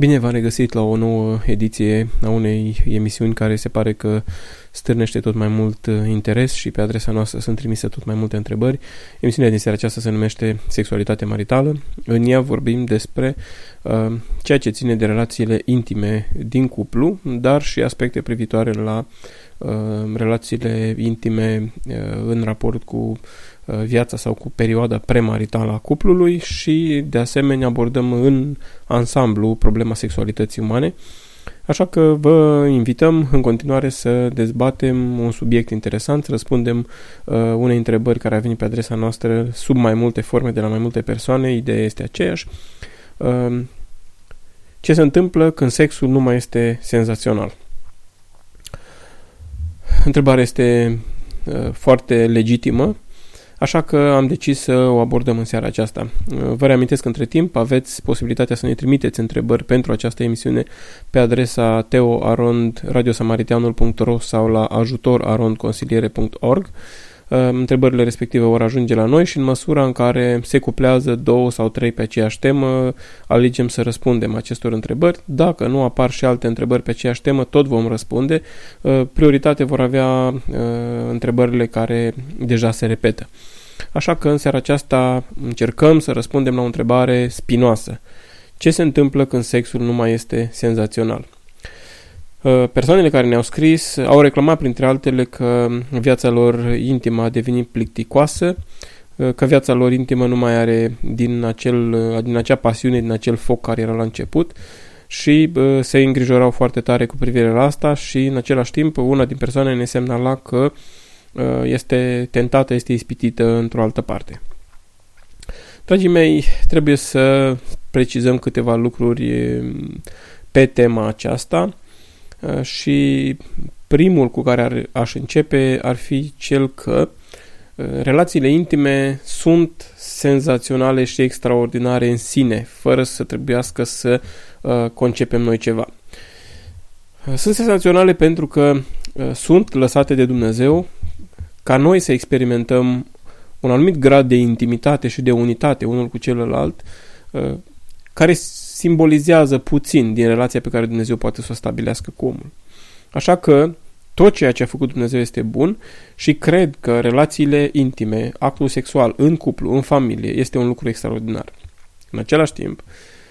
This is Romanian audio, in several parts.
Bine v-am regăsit la o nouă ediție a unei emisiuni care se pare că stârnește tot mai mult uh, interes și pe adresa noastră sunt trimise tot mai multe întrebări. Emisiunea din seara aceasta se numește Sexualitate maritală. În ea vorbim despre uh, ceea ce ține de relațiile intime din cuplu, dar și aspecte privitoare la uh, relațiile intime uh, în raport cu Uh, viața sau cu perioada premaritală a cuplului și de asemenea abordăm în ansamblu problema sexualității umane. Așa că vă invităm în continuare să dezbatem un subiect interesant, să răspundem uh, unei întrebări care a venit pe adresa noastră sub mai multe forme de la mai multe persoane, ideea este aceeași. Uh, ce se întâmplă când sexul nu mai este senzațional? Întrebarea este uh, foarte legitimă Așa că am decis să o abordăm în seara aceasta. Vă reamintesc că între timp aveți posibilitatea să ne trimiteți întrebări pentru această emisiune pe adresa teoarondradiosamariteanul.ro sau la ajutorarondconsiliere.org. Întrebările respective vor ajunge la noi și în măsura în care se cuplează două sau trei pe aceeași temă, alegem să răspundem acestor întrebări. Dacă nu apar și alte întrebări pe aceeași temă, tot vom răspunde. Prioritate vor avea întrebările care deja se repetă. Așa că în seara aceasta încercăm să răspundem la o întrebare spinoasă. Ce se întâmplă când sexul nu mai este senzațional? Uh, persoanele care ne-au scris au reclamat printre altele că viața lor intimă a devenit plicticoasă, uh, că viața lor intimă nu mai are din, acel, uh, din acea pasiune, din acel foc care era la început și se îngrijorau foarte tare cu privire la asta și în același timp una din persoane ne semnala că uh, Uh, este tentată, este ispitită într-o altă parte. Dragii mei, trebuie să precizăm câteva lucruri um, pe tema aceasta uh, și primul cu care ar, aș începe ar fi cel că uh, relațiile intime sunt senzaționale și extraordinare în sine, fără să trebuiască să concepem noi ceva. Sunt senzaționale pentru că sunt lăsate de Dumnezeu ca noi să experimentăm un anumit grad de intimitate și de unitate unul cu celălalt, uh, care simbolizează puțin din relația pe care Dumnezeu poate să o stabilească cu omul. Așa că tot ceea ce a făcut Dumnezeu este bun și cred că relațiile intime, actul sexual în cuplu, în familie, este un lucru extraordinar. În același timp,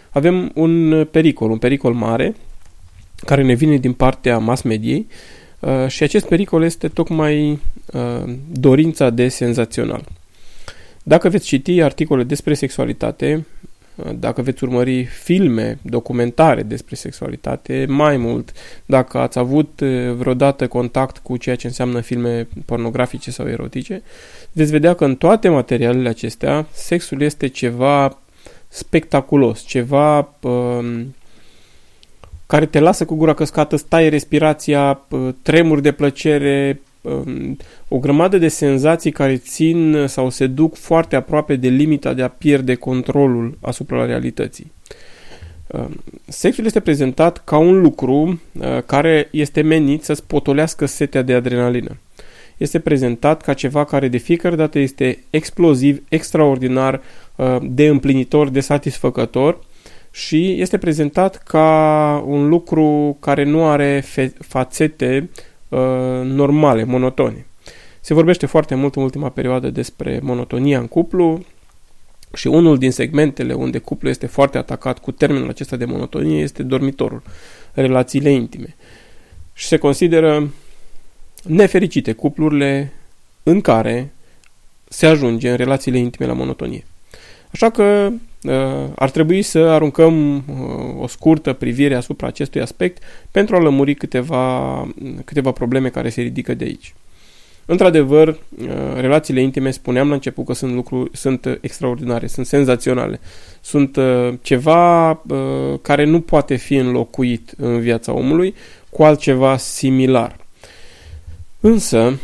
avem un pericol, un pericol mare, care ne vine din partea mass mediei Uh, și acest pericol este tocmai uh, dorința de senzațional. Dacă veți citi articole despre sexualitate, uh, dacă veți urmări filme, documentare despre sexualitate, mai mult, dacă ați avut vreodată contact cu ceea ce înseamnă filme pornografice sau erotice, veți vedea că în toate materialele acestea, sexul este ceva spectaculos, ceva uh, care te lasă cu gura căscată, stai respirația, tremuri de plăcere, um, o grămadă de senzații care țin sau se duc foarte aproape de limita de a pierde controlul asupra realității. Um, sexul este prezentat ca un lucru uh, care este menit să spotolească setea de adrenalină. Este prezentat ca ceva care de fiecare dată este exploziv, extraordinar, uh, de împlinitor, de satisfăcător și este prezentat ca un lucru care nu are fațete uh, normale, monotone. Se vorbește foarte mult în ultima perioadă despre monotonia în cuplu și unul din segmentele unde cuplul este foarte atacat cu termenul acesta de monotonie este dormitorul, relațiile intime. Și se consideră nefericite cuplurile în care se ajunge în relațiile intime la monotonie. Așa că uh, ar trebui să aruncăm uh, o scurtă privire asupra acestui aspect pentru a lămuri câteva, câteva probleme care se ridică de aici. Într-adevăr, uh, relațiile intime, spuneam la început că sunt lucruri, sunt extraordinare, sunt senzaționale, sunt ceva care nu poate fi înlocuit în viața omului cu altceva similar. Însă,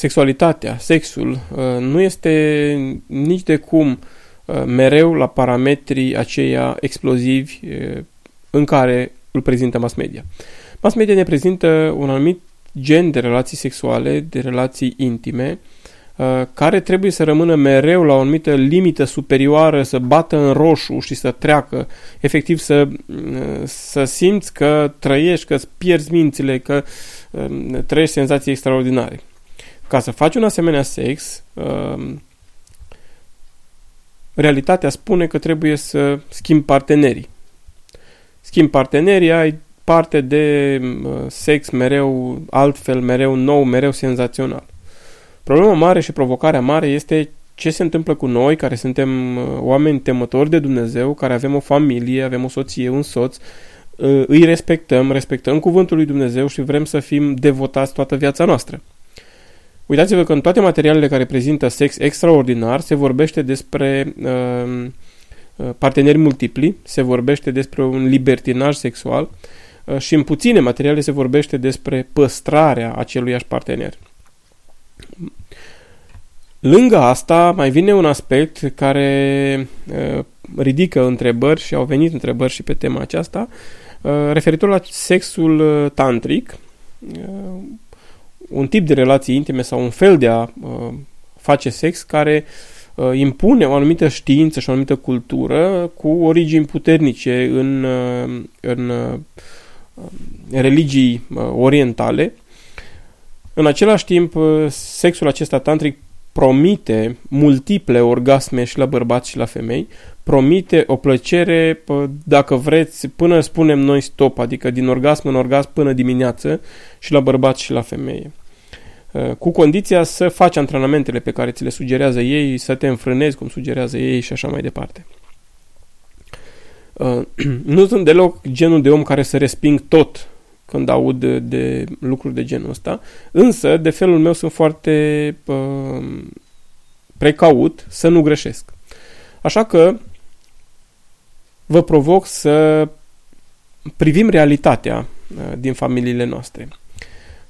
sexualitatea, sexul, uh, nu este nici de cum uh, mereu la parametrii aceia explozivi uh, în care îl prezintă mass media. Mass media ne prezintă un anumit gen de relații sexuale, de relații intime, uh, care trebuie să rămână mereu la o anumită limită superioară, să bată în roșu și să treacă, efectiv să, uh, să simți că trăiești, că îți pierzi mințile, că um, trăiești senzații extraordinare. Ca să faci un asemenea sex, um, realitatea spune că trebuie să schimbi partenerii. Schimbi partenerii, ai parte de uh, sex mereu altfel, mereu nou, mereu senzațional. Problema mare și provocarea mare este ce se întâmplă cu noi, care suntem uh, oameni temători de Dumnezeu, care avem o familie, avem o soție, un soț, uh, îi respectăm, respectăm cuvântul lui Dumnezeu și vrem să fim devotați toată viața noastră. Uitați-vă că în toate materialele care prezintă sex extraordinar se vorbește despre uh, parteneri multipli, se vorbește despre un libertinaj sexual, Uh, și în puține materiale se vorbește despre păstrarea aceluiași partener. Lângă asta mai vine un aspect care uh, ridică întrebări și au venit întrebări și pe tema aceasta, uh, referitor la sexul tantric, un tip de relații intime sau un fel de a face sex care impune o anumită știință și o anumită cultură cu origini puternice în, în religii uh, orientale. În același timp, uh, sexul acesta tantric promite multiple orgasme și la bărbați și la femei, promite o plăcere, dacă vreți, până spunem noi stop, adică din orgasm în orgasm până dimineață și la bărbați și la femeie. Uh, cu condiția să faci antrenamentele pe care ți le sugerează ei, să te înfrânezi cum sugerează ei și așa mai departe. Uh, nu sunt deloc genul de om care să resping tot când aud de, de lucruri de genul ăsta, însă de felul meu sunt foarte uh, precaut să nu greșesc. Așa că vă provoc să privim realitatea uh, din familiile noastre.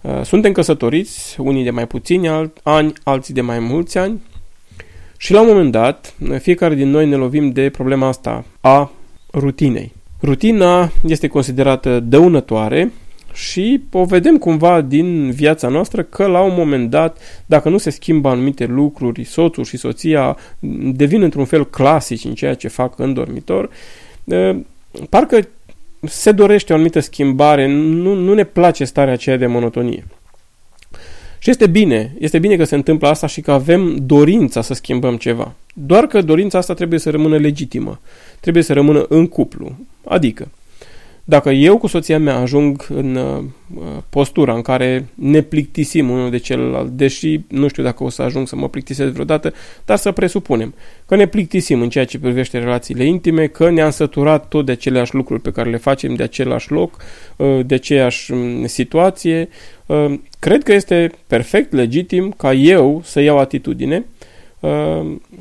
Uh, suntem căsătoriți, unii de mai puțini ani, alții de mai mulți ani și la un moment dat, fiecare din noi ne lovim de problema asta a rutinei. Rutina este considerată dăunătoare și o vedem cumva din viața noastră că la un moment dat, dacă nu se schimbă anumite lucruri, soțul și soția devin într-un fel clasici în ceea ce fac în dormitor, parcă se dorește o anumită schimbare, nu, nu ne place starea aceea de monotonie. Și este bine, este bine că se întâmplă asta și că avem dorința să schimbăm ceva. Doar că dorința asta trebuie să rămână legitimă. Trebuie să rămână în cuplu. Adică, dacă eu cu soția mea ajung în uh, postura în care ne plictisim unul de celălalt, deși nu știu dacă o să ajung să mă plictisesc vreodată, dar să presupunem că ne plictisim în ceea ce privește relațiile intime, că ne-am săturat tot de aceleași lucruri pe care le facem de același loc, uh, de aceeași mm, situație, uh, cred că este perfect legitim ca eu să iau atitudine,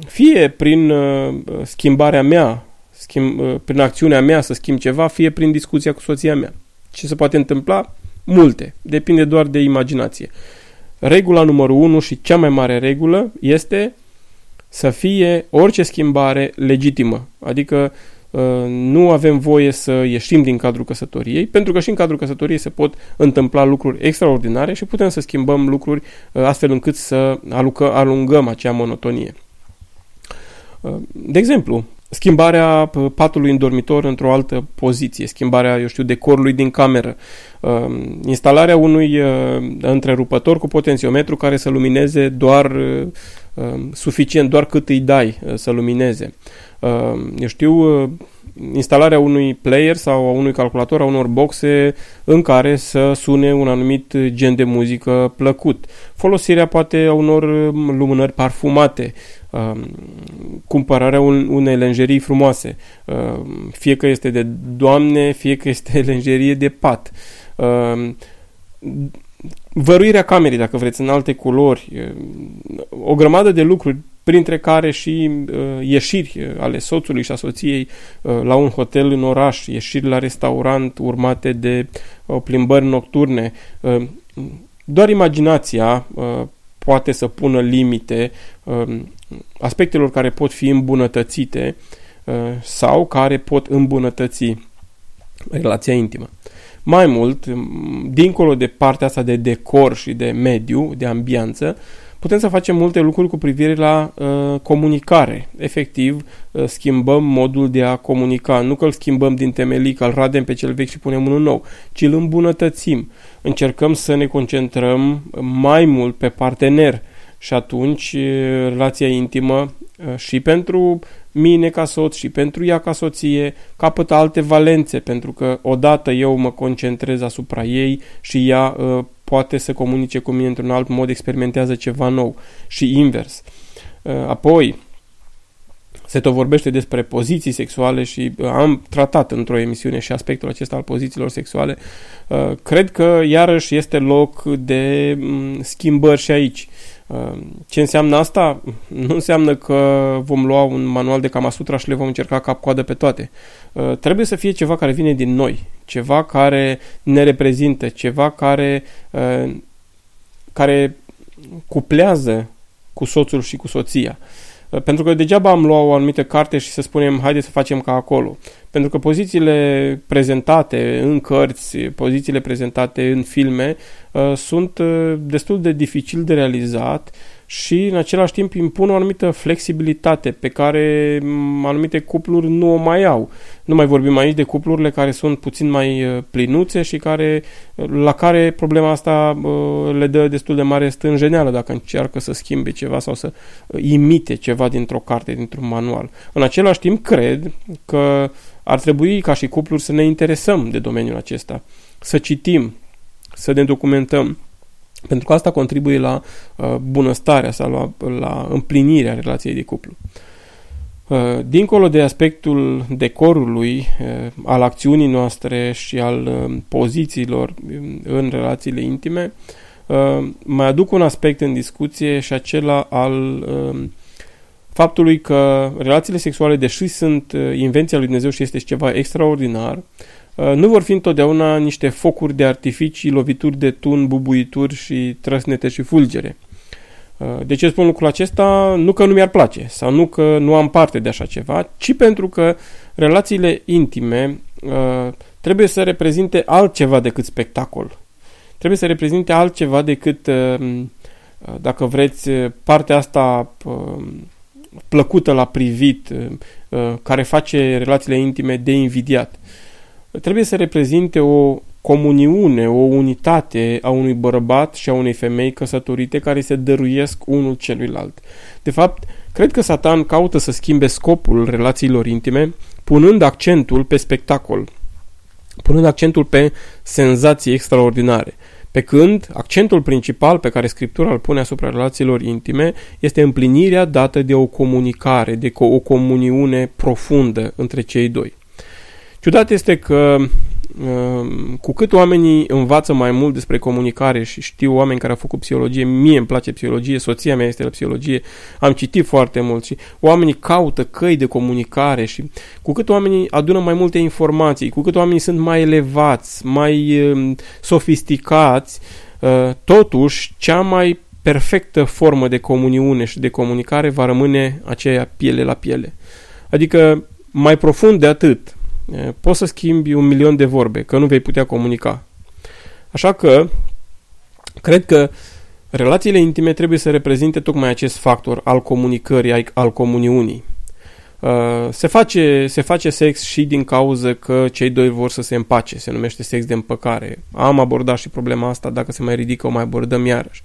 fie prin schimbarea mea schimb, uh, prin acțiunea mea să schimb ceva, fie prin discuția cu soția mea. Ce se poate întâmpla? Multe. Depinde doar de imaginație. Regula numărul 1 și cea mai mare regulă este să fie orice schimbare legitimă. Adică uh, nu avem voie să ieșim din cadrul căsătoriei, pentru că și în cadrul căsătoriei se pot întâmpla lucruri extraordinare și putem să schimbăm lucruri uh, astfel încât să alungăm acea monotonie. De exemplu, schimbarea patului în dormitor într-o altă poziție, schimbarea, eu știu, decorului din cameră, um, instalarea unui uh, întrerupător cu potențiometru care să lumineze doar uh, um, suficient, doar cât îi dai uh, să lumineze. Um, eu știu, instalarea unui player sau a unui calculator, a unor boxe în care să sune un anumit gen de muzică plăcut. Folosirea poate a unor lumânări parfumate, uh, cumpărarea un, unei lenjerii frumoase, uh, fie că este de doamne, fie că este lenjerie de pat. Uh, văruirea camerei, dacă vreți, în alte culori, uh, o grămadă de lucruri, printre care și uh, ieșiri uh, ale soțului și a soției uh, la un hotel în oraș, ieșiri la restaurant urmate de uh, plimbări nocturne. Uh, doar imaginația uh, poate să pună limite uh, aspectelor care pot fi îmbunătățite uh, sau care pot îmbunătăți relația intimă. Mai mult, dincolo de partea asta de decor și de mediu, de ambianță, putem să facem multe lucruri cu privire la uh, comunicare. Efectiv, uh, schimbăm modul de a comunica. Nu că îl schimbăm din temelii, că îl radem pe cel vechi și punem unul nou, ci îl îmbunătățim. Încercăm să ne concentrăm mai mult pe partener și atunci uh, relația intimă uh, și pentru mine ca soț și pentru ea ca soție capătă alte valențe, pentru că odată eu mă concentrez asupra ei și ea uh, poate să comunice cu mine într-un alt mod, experimentează ceva nou și invers. Uh, apoi, se tot vorbește despre poziții sexuale și uh, am tratat într-o emisiune și aspectul acesta al pozițiilor sexuale. Uh, cred că iarăși este loc de mm, schimbări și aici. Ce înseamnă asta? Nu înseamnă că vom lua un manual de Kamasutra și le vom încerca cap-coadă pe toate. Trebuie să fie ceva care vine din noi, ceva care ne reprezintă, ceva care, care cuplează cu soțul și cu soția. Pentru că degeaba am luat o anumită carte și să spunem, haide să facem ca acolo. Pentru că pozițiile prezentate în cărți, pozițiile prezentate în filme uh, sunt uh, destul de dificil de realizat și în același timp impun o anumită flexibilitate pe care mm, anumite cupluri nu o mai au. Nu mai vorbim aici de cuplurile care sunt puțin mai uh, plinuțe și care, la care problema asta le dă destul de mare stânjeneală dacă încearcă să schimbe ceva sau să imite ceva dintr-o carte, dintr-un manual. În același timp, cred că ar trebui ca și cupluri să ne interesăm de domeniul acesta, să citim, să ne documentăm, pentru că asta contribuie la uh, bunăstarea sau la, la împlinirea relației de cuplu. Uh, dincolo de aspectul decorului, uh, al acțiunii noastre și al uh, pozițiilor um, în relațiile intime, uh, mai aduc un aspect în discuție și acela al uh, faptului că relațiile sexuale, deși sunt uh, invenția lui Dumnezeu și este ceva extraordinar, uh, nu vor fi întotdeauna niște focuri de artificii, lovituri de tun, bubuituri și trăsnete și fulgere. Uh, de ce spun lucrul acesta? Nu că nu mi-ar place sau nu că nu am parte de așa ceva, ci pentru că relațiile intime trebuie să reprezinte altceva decât spectacol. Trebuie să reprezinte altceva decât, dacă vreți, partea asta plăcută la privit, uh, uh, care face relațiile intime de invidiat. Trebuie să reprezinte o comuniune, o unitate a unui bărbat și a unei femei căsătorite care se dăruiesc unul celuilalt. De fapt, cred că Satan caută să schimbe scopul relațiilor intime, punând accentul pe spectacol, punând accentul pe senzații extraordinare. Pe când accentul principal pe care Scriptura îl pune asupra relațiilor intime este împlinirea dată de o comunicare, de o comuniune profundă între cei doi. Ciudat este că Ehm, cu cât oamenii învață mai mult despre comunicare și știu oameni care au făcut psihologie, mie îmi place psihologie, soția mea este la psihologie, am citit foarte mult și oamenii caută căi de comunicare și cu cât oamenii adună mai multe informații, cu cât oamenii sunt mai elevați, mai ehm, sofisticați, ehm, totuși cea mai perfectă formă de comuniune și de comunicare va rămâne aceea piele la piele. Adică mai profund de atât, poți să schimbi un milion de vorbe, că nu vei putea comunica. Așa că, cred că relațiile intime trebuie să reprezinte tocmai acest factor al comunicării, al comuniunii. Se face, se face sex și din cauza că cei doi vor să se împace, se numește sex de împăcare. Am abordat și problema asta, dacă se mai ridică o mai abordăm iarăși.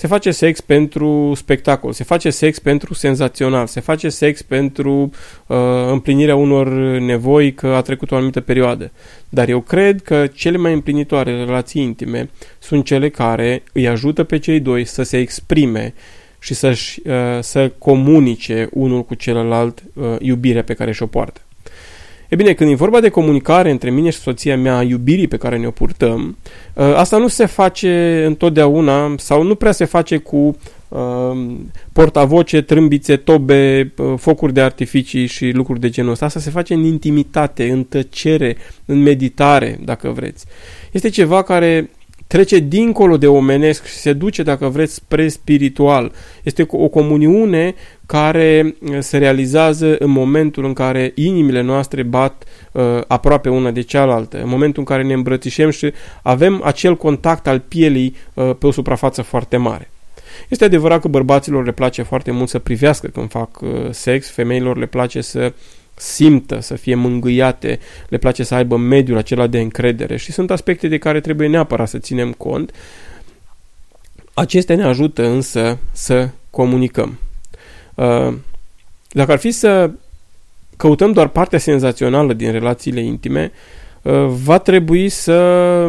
Se face sex pentru spectacol, se face sex pentru senzațional, se face sex pentru uh, împlinirea unor nevoi că a trecut o anumită perioadă. Dar eu cred că cele mai împlinitoare relații intime sunt cele care îi ajută pe cei doi să se exprime și să, uh, să comunice unul cu celălalt uh, iubirea pe care și-o poartă. E bine, când e vorba de comunicare între mine și soția mea, iubirii pe care ne-o purtăm, ă, asta nu se face întotdeauna sau nu prea se face cu uh, portavoce, trâmbițe, tobe, uh, focuri de artificii și lucruri de genul ăsta. Asta se face în intimitate, în tăcere, în meditare, dacă vreți. Este ceva care trece dincolo de omenesc și se duce, dacă vreți, spre spiritual. Este o comuniune care uh, se realizează în momentul în care inimile noastre bat uh, aproape una de cealaltă, în momentul în care ne îmbrățișăm și avem acel contact al pielii uh, pe o suprafață foarte mare. Este adevărat că bărbaților le place foarte mult să privească când fac uh, sex, femeilor le place să simtă, să fie mângâiate, le place să aibă mediul acela de încredere și sunt aspecte de care trebuie neapărat să ținem cont. Acestea ne ajută însă să comunicăm. Uh, dacă ar fi să căutăm doar partea senzațională din relațiile intime, uh, va trebui să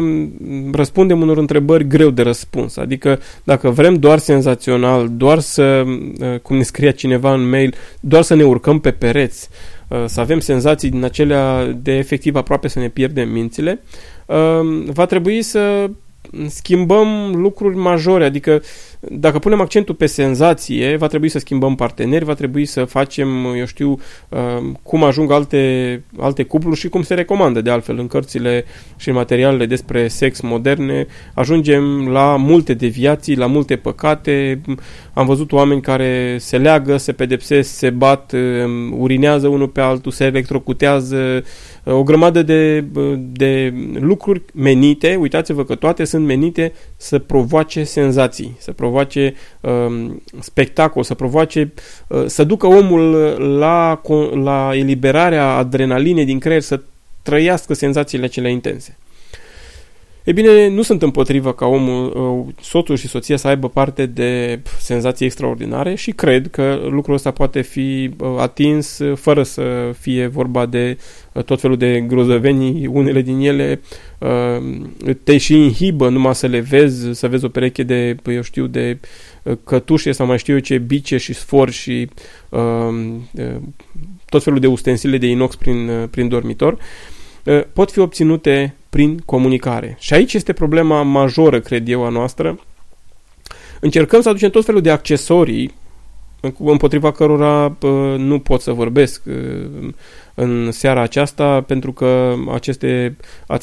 răspundem unor întrebări greu de răspuns. Adică dacă vrem doar senzațional, doar să, uh, cum ne scria cineva în mail, doar să ne urcăm pe pereți, să avem senzații din acelea de efectiv aproape să ne pierdem mințile, va trebui să schimbăm lucruri majore, adică dacă punem accentul pe senzație, va trebui să schimbăm parteneri, va trebui să facem, eu știu, uh, cum ajung alte, alte cupluri și cum se recomandă de altfel în cărțile și în materialele despre sex moderne. Ajungem la multe deviații, la multe păcate. Am văzut oameni care se leagă, se pedepsesc, se bat, um, urinează unul pe altul, se electrocutează, o grămadă de, de lucruri menite, uitați-vă că toate sunt menite să provoace senzații, să provoace um, spectacol, să provoace, uh, să ducă omul la, la eliberarea adrenalinei din creier, să trăiască senzațiile cele intense. E bine, nu sunt împotrivă ca omul, uh, soțul și soția să aibă parte de senzații extraordinare și cred că lucrul ăsta poate fi uh, atins uh, fără să fie vorba de tot felul de grozăvenii. Unele din ele te și inhibă numai să le vezi, să vezi o pereche de, eu știu, de cătușe sau mai știu eu ce, bice și sfor și tot felul de ustensile de inox prin, prin dormitor pot fi obținute prin comunicare. Și aici este problema majoră, cred eu, a noastră. Încercăm să aducem tot felul de accesorii împotriva cărora nu pot să vorbesc în seara aceasta pentru că aceste,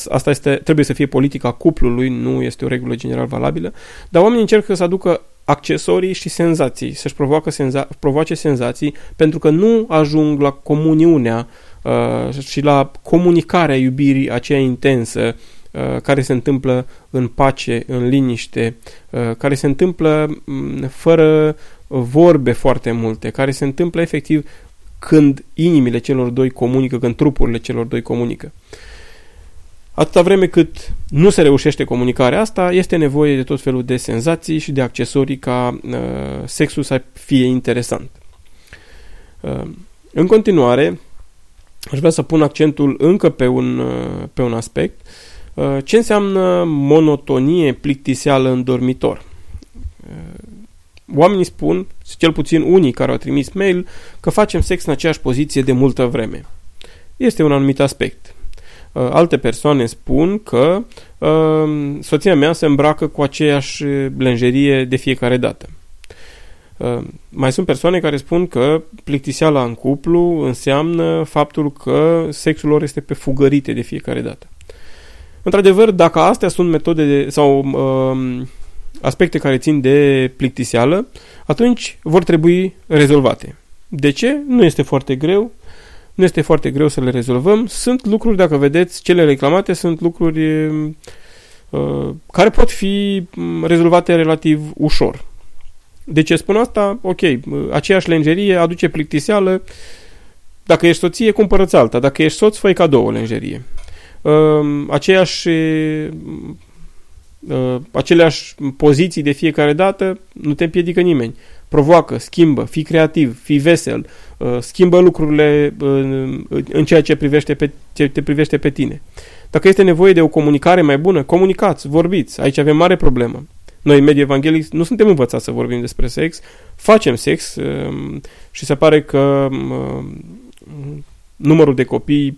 asta este, trebuie să fie politica cuplului, nu este o regulă general valabilă, dar oamenii încercă să aducă accesorii și senzații, să-și provoacă senza, provoace senzații pentru că nu ajung la comuniunea uh, Uh, și la comunicarea iubirii aceea intensă uh, care se întâmplă în pace, în liniște, uh, care se întâmplă mm, fără vorbe foarte multe, care se întâmplă efectiv când inimile celor doi comunică, când trupurile celor doi comunică. Atâta vreme cât nu se reușește comunicarea asta, este nevoie de tot felul de senzații și de accesorii ca uh, sexul să fie interesant. Uh, în continuare, aș vrea să pun accentul încă pe un, uh, pe un aspect. Uh, ce înseamnă monotonie plictiseală în dormitor? Uh, oamenii spun, cel puțin unii care au trimis mail, că facem sex în aceeași poziție de multă vreme. Este un anumit aspect. Alte persoane spun că soția mea se îmbracă cu aceeași lenjerie de fiecare dată. Uh, mai sunt persoane care spun că plictiseala în cuplu înseamnă faptul că sexul lor este pe fugărite de fiecare dată. Într-adevăr, dacă astea sunt metode de, sau uh, aspecte care țin de plictiseală, atunci vor trebui rezolvate. De ce? Nu este foarte greu. Nu este foarte greu să le rezolvăm. Sunt lucruri, dacă vedeți, cele reclamate sunt lucruri uh, care pot fi mm, rezolvate relativ ușor. De ce spun asta? Ok, aceeași lenjerie aduce plictiseală. Dacă ești soție, cumpărăți alta. Dacă ești soț, fă cadou o lenjerie. Uh, aceeași uh, aceleași poziții de fiecare dată, nu te împiedică nimeni. Provoacă, schimbă, fii creativ, fii vesel, uh, schimbă lucrurile uh, în ceea ce, privește pe, ce te privește pe tine. Dacă este nevoie de o comunicare mai bună, comunicați, vorbiți. Aici avem mare problemă. Noi, în mediul evanghelic, nu suntem învățați să vorbim despre sex, facem sex um, și se pare că um, numărul de copii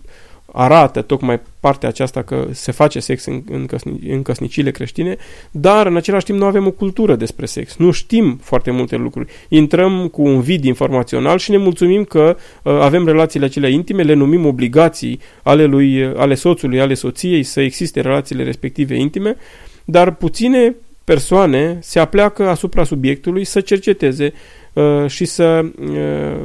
arată tocmai partea aceasta că se face sex în, în, căsni, în căsnicile creștine, dar în același timp nu avem o cultură despre sex. Nu știm foarte multe lucruri. Intrăm cu un vid informațional și ne mulțumim că uh, avem relațiile acelea intime, le numim obligații ale, lui, ale soțului, ale soției să existe relațiile respective intime, dar puține persoane se apleacă asupra subiectului să cerceteze uh, și să uh,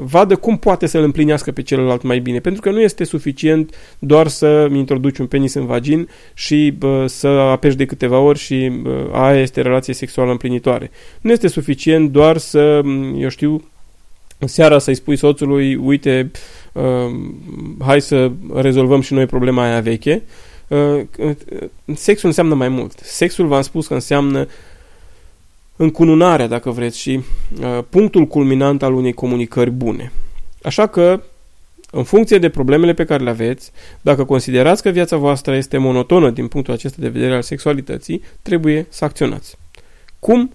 vadă cum poate să-l împlinească pe celălalt mai bine. Pentru că nu este suficient doar să introduci un penis în vagin și să apeși de câteva ori și aia este relație sexuală împlinitoare. Nu este suficient doar să, eu știu, seara să-i spui soțului, uite, hai să rezolvăm și noi problema aia veche. Sexul înseamnă mai mult. Sexul, v-am spus că înseamnă încununarea, dacă vreți, și uh, punctul culminant al unei comunicări bune. Așa că, în funcție de problemele pe care le aveți, dacă considerați că viața voastră este monotonă din punctul acesta de vedere al sexualității, trebuie să acționați. Cum?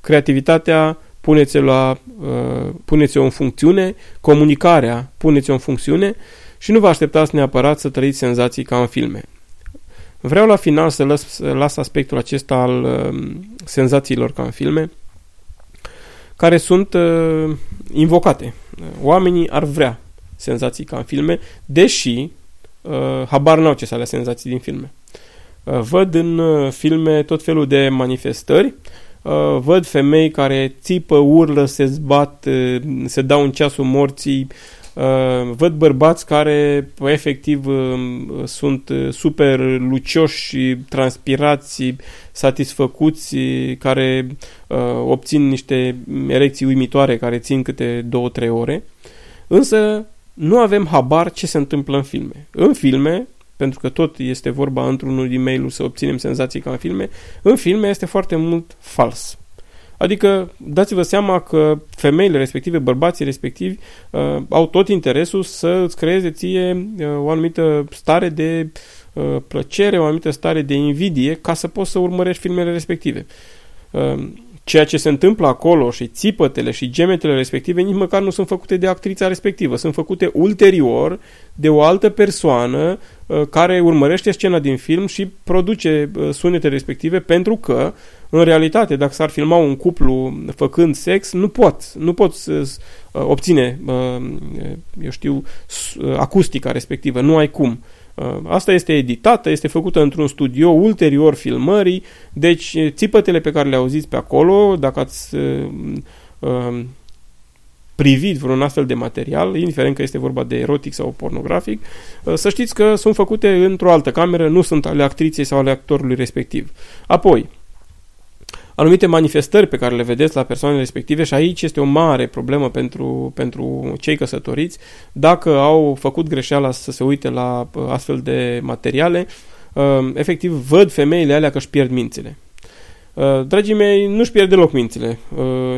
Creativitatea puneți-o, la, uh, puneți-o în funcțiune, comunicarea puneți-o în funcțiune și nu vă așteptați neapărat să trăiți senzații ca în filme. Vreau la final să las, să las aspectul acesta al uh, senzațiilor ca în filme, care sunt uh, invocate. Oamenii ar vrea senzații ca în filme, deși uh, habar n-au ce să alea senzații din filme. Uh, văd în uh, filme tot felul de manifestări, uh, văd femei care țipă, urlă, se zbat, uh, se dau în ceasul morții, Uh, văd bărbați care efectiv uh, sunt uh, super lucioși, transpirați, satisfăcuți, care obțin niște erecții uimitoare care țin câte 2-3 ore. Însă nu avem habar ce se întâmplă în filme. În filme, pentru că tot este vorba într-unul din mail să obținem senzații ca în filme, în filme este foarte mult fals. Adică dați-vă seama că femeile respective, bărbații respectivi uh, au tot interesul să îți creeze ție uh, o anumită stare de uh, plăcere, o anumită stare de invidie ca să poți să urmărești filmele respective. Uh, ceea ce se întâmplă acolo și țipătele și gemetele respective nici măcar nu sunt făcute de actrița respectivă, sunt făcute ulterior de o altă persoană uh, care urmărește scena din film și produce uh, sunetele respective pentru că în realitate, dacă s-ar filma un cuplu făcând sex, nu pot, nu pot să uh, obține, eu știu, acustica respectivă, nu ai cum. Uh, asta este editată, este făcută într-un studio ulterior filmării, deci țipătele pe care le auziți pe acolo, dacă ați uh, uh, privit vreun astfel de material, indiferent că este vorba de erotic sau pornografic, uh, să știți că sunt făcute într-o altă cameră, nu sunt ale actriței sau ale actorului respectiv. Apoi, anumite manifestări pe care le vedeți la persoanele respective și aici este o mare problemă pentru, pentru cei căsătoriți. Dacă au făcut greșeala să se uite la uh, astfel de materiale, uh, efectiv văd femeile alea că își pierd mințile. Uh, dragii mei, nu-și pierd deloc mințile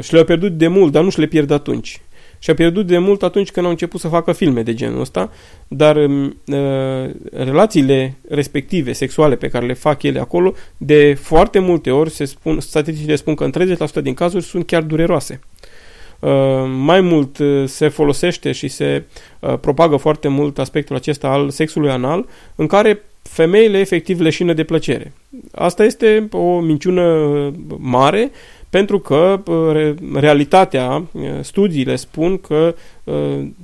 și le-au pierdut de mult, dar nu și le pierd atunci și a pierdut de mult atunci când au început să facă filme de genul ăsta, dar um, uh, relațiile respective, sexuale pe care le fac ele acolo, de foarte multe ori, se spun, statisticile spun că în 30% din cazuri sunt chiar dureroase. Uh, mai mult uh, se folosește și se uh, propagă foarte mult aspectul acesta al sexului anal, în care femeile efectiv leșină de plăcere. Asta este o minciună uh, mare pentru că realitatea, studiile spun că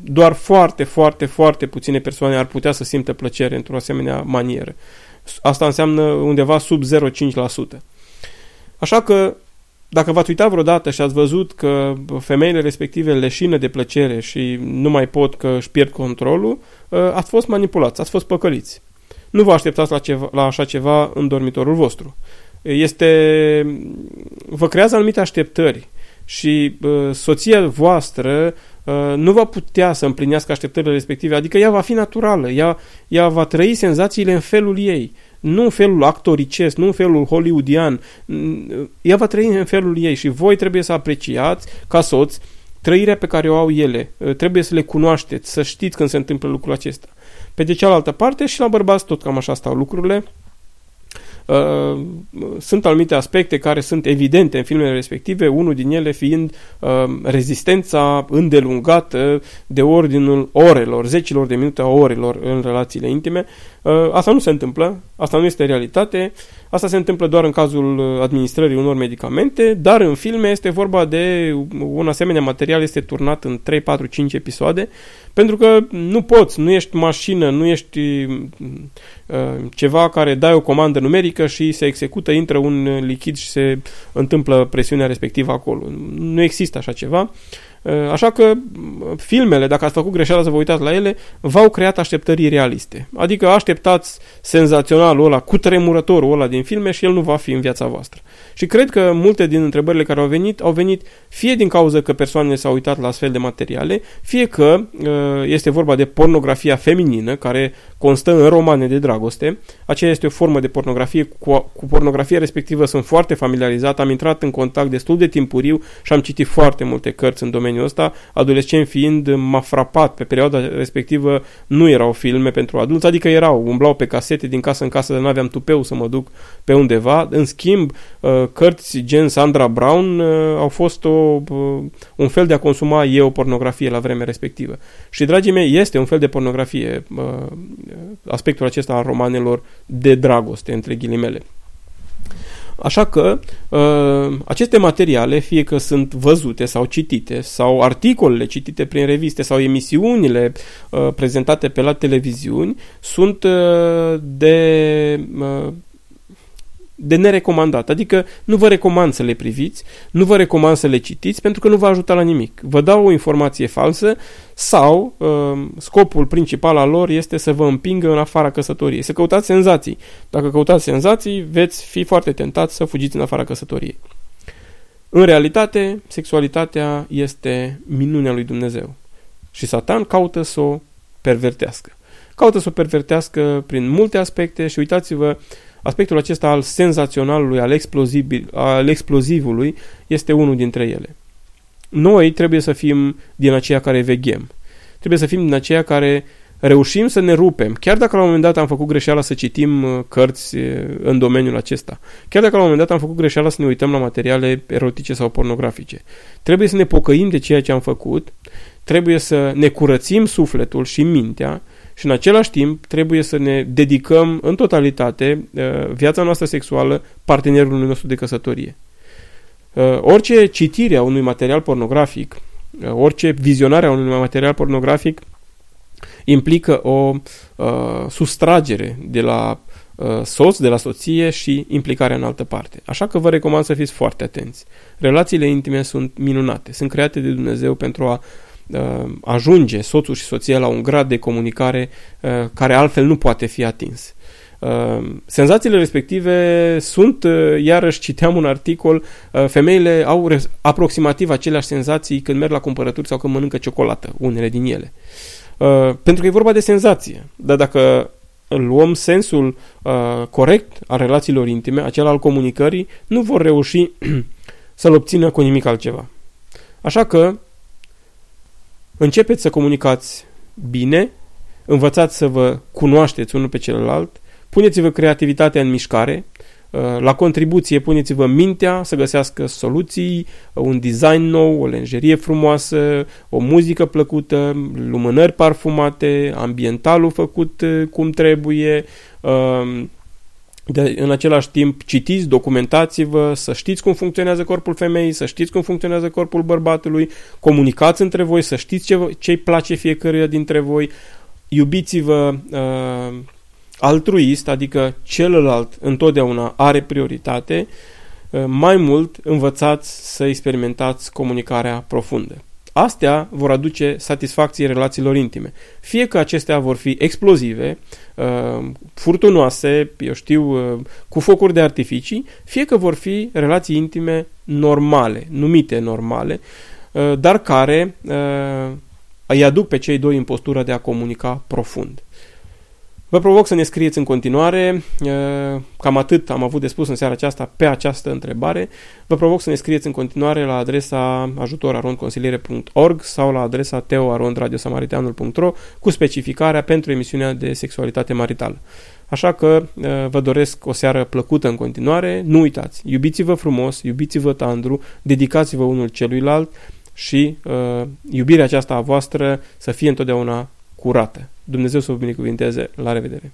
doar foarte, foarte, foarte puține persoane ar putea să simtă plăcere într-o asemenea manieră. Asta înseamnă undeva sub 0,5%. Așa că dacă v-ați uitat vreodată și ați văzut că femeile respective leșină de plăcere și nu mai pot că își pierd controlul, ați fost manipulați, ați fost păcăliți. Nu vă așteptați la, ceva, la așa ceva în dormitorul vostru este, vă creează anumite așteptări și uh, soția voastră uh, nu va putea să împlinească așteptările respective, adică ea va fi naturală, ea, ea va trăi senzațiile în felul ei, nu în felul actoricesc, nu în felul hollywoodian, ea va trăi în felul ei și voi trebuie să apreciați ca soț trăirea pe care o au ele, trebuie să le cunoașteți, să știți când se întâmplă lucrul acesta. Pe de cealaltă parte și la bărbați tot cam așa stau lucrurile, Uh, sunt anumite aspecte care sunt evidente în filmele respective, unul din ele fiind uh, rezistența îndelungată de ordinul orelor, zecilor de minute a orelor în relațiile intime. Uh, asta nu se întâmplă Asta nu este realitate. Asta se întâmplă doar în cazul uh, administrării unor medicamente, dar în filme este vorba de un asemenea material este turnat în 3, 4, 5 episoade, pentru că nu poți, nu ești mașină, nu ești uh, ceva care dai o comandă numerică și se execută, intră un lichid și se întâmplă presiunea respectivă acolo. Nu există așa ceva. Uh, Uh, așa că filmele, dacă ați făcut greșeala să vă uitați la ele, v-au creat așteptări realiste. Adică așteptați senzaționalul ăla, cu tremurătorul ăla din filme și el nu va fi în viața voastră. Și cred că multe din întrebările care au venit, au venit fie din cauza că persoanele s-au uitat la astfel de materiale, fie că uh, este vorba de pornografia feminină, care constă în romane de dragoste. Aceea este o formă de pornografie. Cu, cu pornografia respectivă sunt foarte familiarizat, am intrat în contact destul de timpuriu și am citit foarte multe cărți în domeniul ăsta. Adolescent fiind, m-a frapat. Pe perioada respectivă nu erau filme pentru adulți, adică erau, umblau pe casete din casă în casă, dar nu aveam tupeu să mă duc pe undeva. În schimb, uh, cărți gen Sandra Brown uh, au fost o, uh, un fel de a consuma eu pornografie la vremea respectivă. Și, dragii mei, este un fel de pornografie aspectul acesta al romanelor de dragoste, între ghilimele. Așa că uh, aceste materiale, fie că sunt văzute sau citite, sau articolele citite prin reviste, sau emisiunile uh, prezentate pe la televiziuni, sunt uh, de de nerecomandat. Adică nu vă recomand să le priviți, nu vă recomand să le citiți pentru că nu vă ajută la nimic. Vă dau o informație falsă sau uh, scopul principal al lor este să vă împingă în afara căsătoriei, să căutați senzații. Dacă căutați senzații, veți fi foarte tentați să fugiți în afara căsătoriei. În realitate, sexualitatea este minunea lui Dumnezeu. Și Satan caută să o pervertească. Caută să o pervertească prin multe aspecte și uitați-vă Aspectul acesta al senzaționalului, al, al explozivului, este unul dintre ele. Noi trebuie să fim din aceia care veghem. Trebuie să fim din aceia care reușim să ne rupem, chiar dacă la un moment dat am făcut greșeala să citim uh, cărți uh, în domeniul acesta, chiar dacă la un moment dat am făcut greșeala să ne uităm la materiale erotice sau pornografice. Trebuie să ne pocăim de ceea ce am făcut, trebuie să ne curățim sufletul și mintea și în același timp trebuie să ne dedicăm în totalitate uh, viața noastră sexuală partenerului nostru de căsătorie. Uh, orice citire a unui material pornografic, uh, orice vizionare a unui material pornografic implică o sustragere de la soț, de la soție și implicarea în altă parte. Așa că vă recomand să fiți foarte atenți. Relațiile intime sunt minunate, sunt create de Dumnezeu pentru a Uh, ajunge soțul și soția la un grad de comunicare uh, care altfel nu poate fi atins. Uh, senzațiile respective sunt, iarăși citeam un articol, femeile au aproximativ aceleași senzații când merg la cumpărături sau când mănâncă ciocolată, unele din ele. Pentru că e vorba de senzație. Dar dacă luăm sensul corect al relațiilor intime, acela al comunicării, nu vor reuși să-l obțină cu nimic altceva. Așa că Începeți să comunicați bine, învățați să vă cunoașteți unul pe celălalt, puneți-vă creativitatea în mișcare, uh, la contribuție puneți-vă mintea să găsească soluții, un design nou, o lenjerie frumoasă, o muzică plăcută, lumânări parfumate, ambientalul făcut uh, cum trebuie, uh, de, în același timp citiți, documentați-vă, să știți cum funcționează corpul femeii, să știți cum funcționează corpul bărbatului, comunicați între voi, să știți ce, ce-i place fiecăruia dintre voi, iubiți-vă uh, altruist, adică celălalt întotdeauna are prioritate, uh, mai mult învățați să experimentați comunicarea profundă. Astea vor aduce satisfacție relațiilor intime. Fie că acestea vor fi explozive, uh, furtunoase, eu știu, uh, cu focuri de artificii, fie că vor fi relații intime normale, numite normale, uh, dar care îi aduc pe cei doi în postura de a comunica profund. Vă provoc să ne scrieți în continuare, cam atât am avut de spus în seara aceasta pe această întrebare. Vă provoc să ne scrieți în continuare la adresa ajutorarondconsiliere.org sau la adresa teoarondradiosamariteanul.ro cu specificarea pentru emisiunea de sexualitate maritală. Așa că vă doresc o seară plăcută în continuare. Nu uitați, iubiți-vă frumos, iubiți-vă tandru, dedicați-vă unul celuilalt și uh, iubirea aceasta a voastră să fie întotdeauna curată. Dumnezeu să vă binecuvinteze. La revedere!